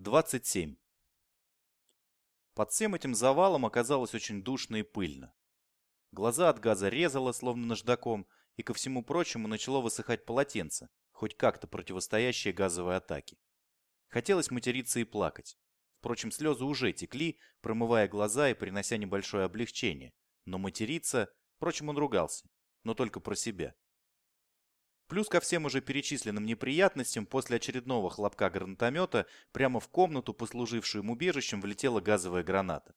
27. Под всем этим завалом оказалось очень душно и пыльно. Глаза от газа резало, словно наждаком, и ко всему прочему начало высыхать полотенце, хоть как-то противостоящее газовой атаке. Хотелось материться и плакать. Впрочем, слезы уже текли, промывая глаза и принося небольшое облегчение. Но материться... Впрочем, он ругался, но только про себя. Плюс ко всем уже перечисленным неприятностям, после очередного хлопка гранатомета прямо в комнату, послужившую им убежищем, влетела газовая граната.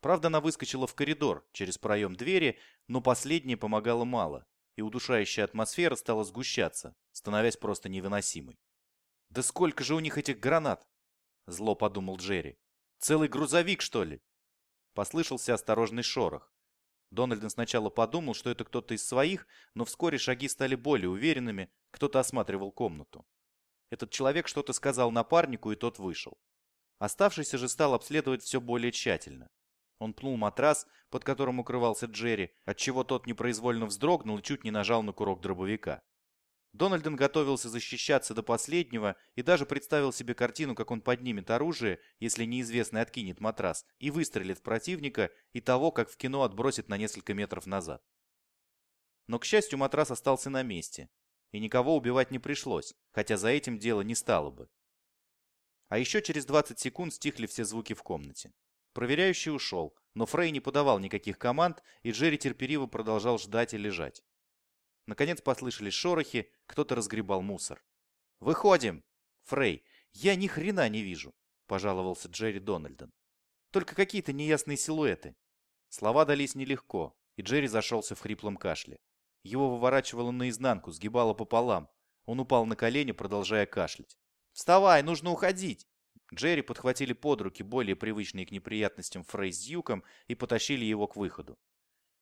Правда, она выскочила в коридор через проем двери, но последнее помогало мало, и удушающая атмосфера стала сгущаться, становясь просто невыносимой. «Да сколько же у них этих гранат?» – зло подумал Джерри. «Целый грузовик, что ли?» Послышался осторожный шорох. Дональден сначала подумал, что это кто-то из своих, но вскоре шаги стали более уверенными, кто-то осматривал комнату. Этот человек что-то сказал напарнику, и тот вышел. Оставшийся же стал обследовать все более тщательно. Он пнул матрас, под которым укрывался Джерри, отчего тот непроизвольно вздрогнул и чуть не нажал на курок дробовика. Дональден готовился защищаться до последнего и даже представил себе картину, как он поднимет оружие, если неизвестный откинет матрас, и выстрелит в противника, и того, как в кино отбросит на несколько метров назад. Но, к счастью, матрас остался на месте, и никого убивать не пришлось, хотя за этим дело не стало бы. А еще через 20 секунд стихли все звуки в комнате. Проверяющий ушел, но Фрей не подавал никаких команд, и Джерри терпеливо продолжал ждать и лежать. Наконец послышались шорохи, кто-то разгребал мусор. «Выходим!» «Фрей, я ни хрена не вижу!» – пожаловался Джерри Дональден. «Только какие-то неясные силуэты». Слова дались нелегко, и Джерри зашелся в хриплом кашле. Его выворачивало наизнанку, сгибало пополам. Он упал на колени, продолжая кашлять. «Вставай, нужно уходить!» Джерри подхватили под руки более привычные к неприятностям Фрей с Дьюком и потащили его к выходу.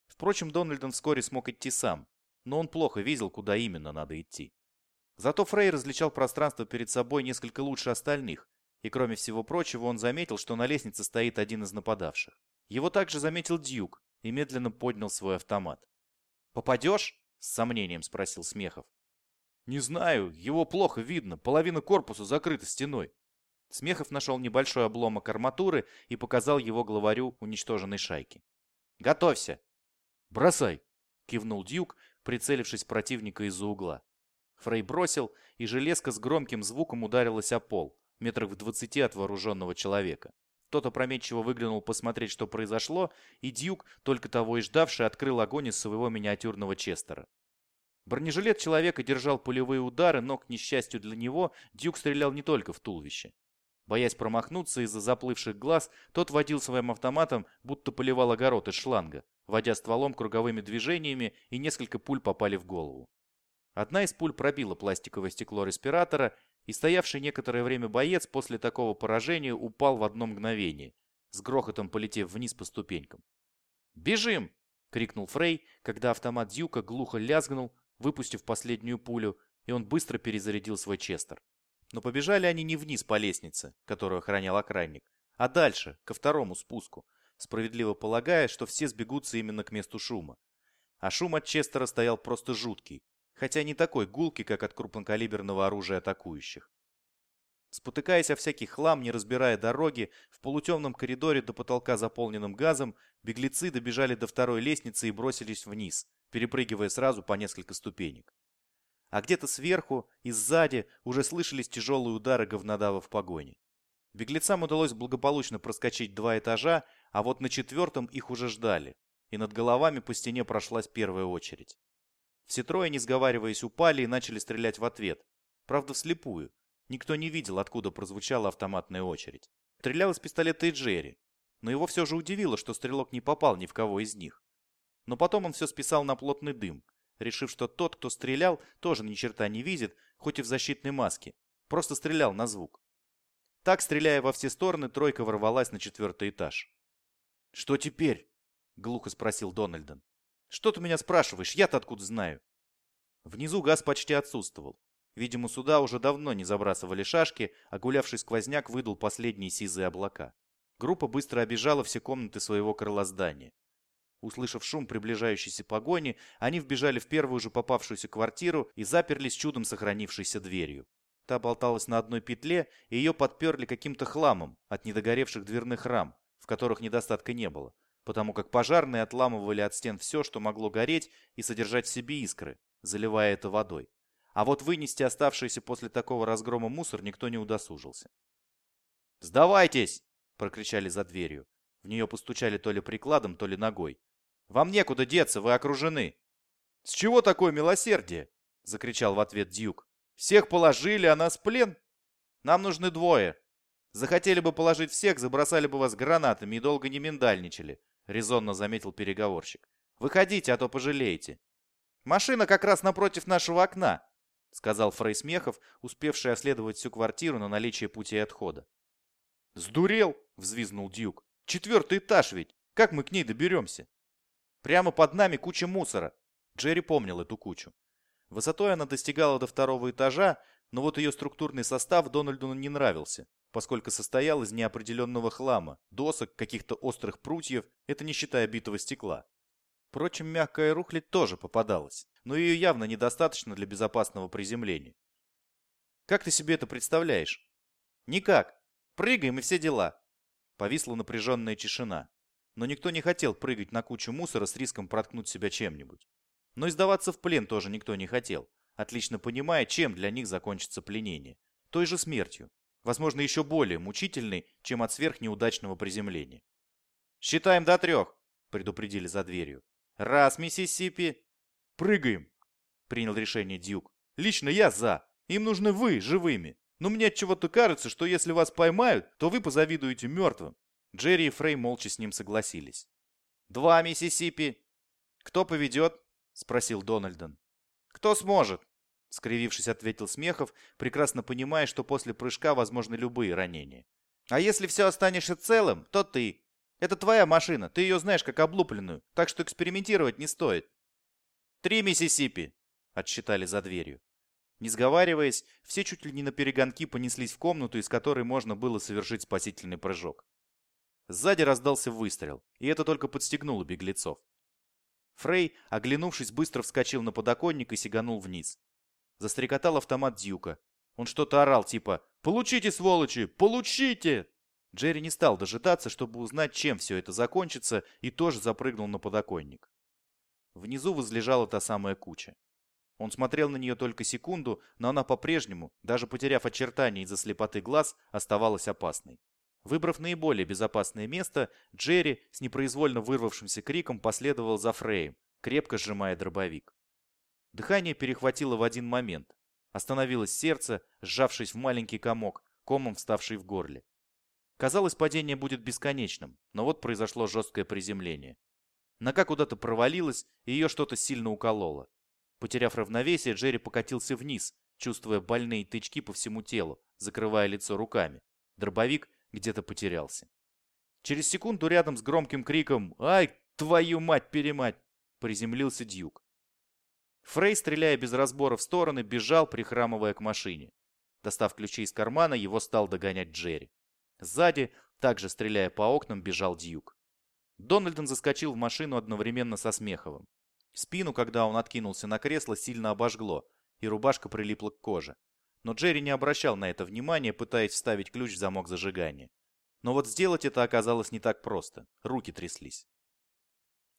Впрочем, Дональден вскоре смог идти сам но он плохо видел, куда именно надо идти. Зато Фрей различал пространство перед собой несколько лучше остальных, и кроме всего прочего он заметил, что на лестнице стоит один из нападавших. Его также заметил Дьюк и медленно поднял свой автомат. «Попадешь?» – с сомнением спросил Смехов. «Не знаю, его плохо видно, половина корпуса закрыта стеной». Смехов нашел небольшой обломок арматуры и показал его главарю уничтоженной шайки. «Готовься!» «Бросай!» — кивнул Дьюк, прицелившись противника из-за угла. Фрей бросил, и железка с громким звуком ударилась о пол, метрах в двадцати от вооруженного человека. Тот опрометчиво выглянул посмотреть, что произошло, и Дьюк, только того и ждавший, открыл огонь из своего миниатюрного Честера. Бронежилет человека держал пулевые удары, но, к несчастью для него, Дьюк стрелял не только в туловище. Боясь промахнуться из-за заплывших глаз, тот водил своим автоматом, будто поливал огород из шланга, водя стволом круговыми движениями, и несколько пуль попали в голову. Одна из пуль пробила пластиковое стекло респиратора, и стоявший некоторое время боец после такого поражения упал в одно мгновение, с грохотом полетев вниз по ступенькам. «Бежим!» — крикнул Фрей, когда автомат Дьюка глухо лязгнул, выпустив последнюю пулю, и он быстро перезарядил свой Честер. Но побежали они не вниз по лестнице, которую охранял охранник, а дальше, ко второму спуску, справедливо полагая, что все сбегутся именно к месту шума. А шум от Честера стоял просто жуткий, хотя не такой гулкий, как от крупнокалиберного оружия атакующих. Спотыкаясь о всякий хлам, не разбирая дороги, в полутемном коридоре до потолка заполненным газом, беглецы добежали до второй лестницы и бросились вниз, перепрыгивая сразу по несколько ступенек. А где-то сверху и сзади уже слышались тяжелые удары говнодава в погоне. Беглецам удалось благополучно проскочить два этажа, а вот на четвертом их уже ждали, и над головами по стене прошлась первая очередь. Все трое, не сговариваясь, упали и начали стрелять в ответ. Правда, вслепую. Никто не видел, откуда прозвучала автоматная очередь. Стрелял из пистолета и Джерри, но его все же удивило, что стрелок не попал ни в кого из них. Но потом он все списал на плотный дым, решив, что тот, кто стрелял, тоже ни черта не видит, хоть и в защитной маске. Просто стрелял на звук. Так, стреляя во все стороны, тройка ворвалась на четвертый этаж. «Что теперь?» — глухо спросил Дональден. «Что ты меня спрашиваешь? Я-то откуда знаю?» Внизу газ почти отсутствовал. Видимо, сюда уже давно не забрасывали шашки, а гулявший сквозняк выдал последние сизые облака. Группа быстро обижала все комнаты своего крыла здания. Услышав шум приближающейся погони, они вбежали в первую же попавшуюся квартиру и заперлись чудом сохранившейся дверью. Та болталась на одной петле, и ее подперли каким-то хламом от недогоревших дверных рам, в которых недостатка не было, потому как пожарные отламывали от стен все, что могло гореть и содержать в себе искры, заливая это водой. А вот вынести оставшийся после такого разгрома мусор никто не удосужился. «Сдавайтесь!» — прокричали за дверью. В нее постучали то ли прикладом, то ли ногой. «Вам некуда деться, вы окружены!» «С чего такое милосердие?» — закричал в ответ Дьюк. «Всех положили, а нас плен? Нам нужны двое. Захотели бы положить всех, забросали бы вас гранатами и долго не миндальничали», — резонно заметил переговорщик. «Выходите, а то пожалеете». «Машина как раз напротив нашего окна», — сказал Фрей Смехов, успевший оследовать всю квартиру на наличие пути отхода. «Сдурел!» — взвизнул Дьюк. «Четвертый этаж ведь! Как мы к ней доберемся?» «Прямо под нами куча мусора!» Джерри помнил эту кучу. Высотой она достигала до второго этажа, но вот ее структурный состав Дональду не нравился, поскольку состоял из неопределенного хлама, досок, каких-то острых прутьев, это не считая битого стекла. Впрочем, мягкая рухлядь тоже попадалась, но ее явно недостаточно для безопасного приземления. «Как ты себе это представляешь?» «Никак. Прыгаем и все дела!» Повисла напряженная тишина. Но никто не хотел прыгать на кучу мусора с риском проткнуть себя чем-нибудь. Но и сдаваться в плен тоже никто не хотел, отлично понимая, чем для них закончится пленение. Той же смертью. Возможно, еще более мучительной, чем от сверхнеудачного приземления. «Считаем до трех», — предупредили за дверью. «Раз, Миссисипи!» «Прыгаем!» — принял решение Дьюк. «Лично я за. Им нужны вы, живыми. Но мне от чего-то кажется, что если вас поймают, то вы позавидуете мертвым. Джерри и Фрей молча с ним согласились. «Два Миссисипи!» «Кто поведет?» — спросил Дональдон. «Кто сможет?» — скривившись, ответил Смехов, прекрасно понимая, что после прыжка возможны любые ранения. «А если все останешься целым, то ты. Это твоя машина, ты ее знаешь как облупленную, так что экспериментировать не стоит». «Три Миссисипи!» — отсчитали за дверью. Не сговариваясь, все чуть ли не на перегонки понеслись в комнату, из которой можно было совершить спасительный прыжок. Сзади раздался выстрел, и это только подстегнуло беглецов. Фрей, оглянувшись, быстро вскочил на подоконник и сиганул вниз. Застрекотал автомат Дьюка. Он что-то орал, типа «Получите, сволочи! Получите!» Джерри не стал дожидаться, чтобы узнать, чем все это закончится, и тоже запрыгнул на подоконник. Внизу возлежала та самая куча. Он смотрел на нее только секунду, но она по-прежнему, даже потеряв очертания из-за слепоты глаз, оставалась опасной. Выбрав наиболее безопасное место, Джерри с непроизвольно вырвавшимся криком последовал за Фреем, крепко сжимая дробовик. Дыхание перехватило в один момент. Остановилось сердце, сжавшись в маленький комок, комом вставший в горле. Казалось, падение будет бесконечным, но вот произошло жесткое приземление. Нога куда-то провалилась, и ее что-то сильно укололо. Потеряв равновесие, Джерри покатился вниз, чувствуя больные тычки по всему телу, закрывая лицо руками. Дробовик где-то потерялся. Через секунду рядом с громким криком «Ай, твою мать-перемать!» приземлился Дьюк. Фрей, стреляя без разбора в стороны, бежал, прихрамывая к машине. Достав ключи из кармана, его стал догонять Джерри. Сзади, также стреляя по окнам, бежал Дьюк. Дональдон заскочил в машину одновременно со Смеховым. Спину, когда он откинулся на кресло, сильно обожгло, и рубашка прилипла к коже. Но Джерри не обращал на это внимания, пытаясь вставить ключ в замок зажигания. Но вот сделать это оказалось не так просто. Руки тряслись.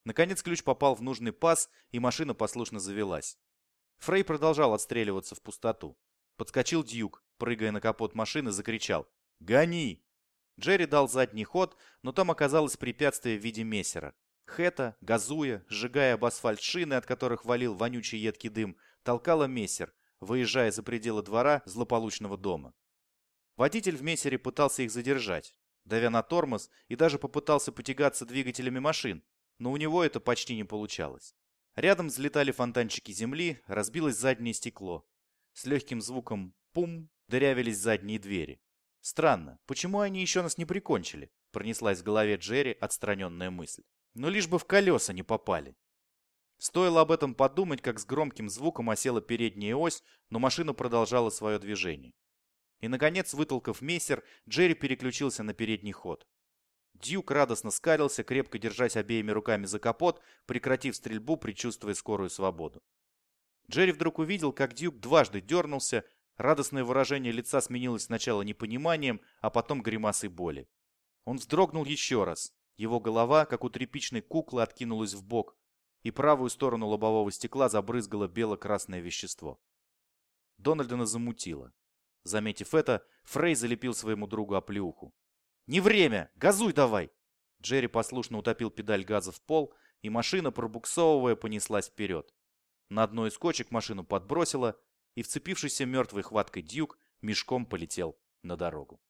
Наконец ключ попал в нужный паз, и машина послушно завелась. Фрей продолжал отстреливаться в пустоту. Подскочил Дьюк, прыгая на капот машины, закричал «Гони!». Джерри дал задний ход, но там оказалось препятствие в виде мессера. Хэта, газуя, сжигая об асфальт шины, от которых валил вонючий едкий дым, толкала мессер, выезжая за пределы двора злополучного дома. Водитель в мессере пытался их задержать, давя на тормоз и даже попытался потягаться двигателями машин, но у него это почти не получалось. Рядом взлетали фонтанчики земли, разбилось заднее стекло. С легким звуком «пум» дырявились задние двери. Странно, почему они еще нас не прикончили? Пронеслась в голове Джерри отстраненная мысль. Но лишь бы в колеса не попали. Стоило об этом подумать, как с громким звуком осела передняя ось, но машина продолжала свое движение. И, наконец, вытолкав мессер, Джерри переключился на передний ход. Дьюк радостно скалился, крепко держась обеими руками за капот, прекратив стрельбу, предчувствуя скорую свободу. Джерри вдруг увидел, как Дьюк дважды дернулся, Радостное выражение лица сменилось сначала непониманием, а потом гримасой боли. Он вздрогнул еще раз. Его голова, как у тряпичной куклы, откинулась в бок, и правую сторону лобового стекла забрызгало бело-красное вещество. Дональдона замутило. Заметив это, Фрей залепил своему другу оплеуху. «Не время! Газуй давай!» Джерри послушно утопил педаль газа в пол, и машина, пробуксовывая, понеслась вперед. На одной из кочек машину подбросило, и вцепившийся мертвой хваткой дюк мешком полетел на дорогу.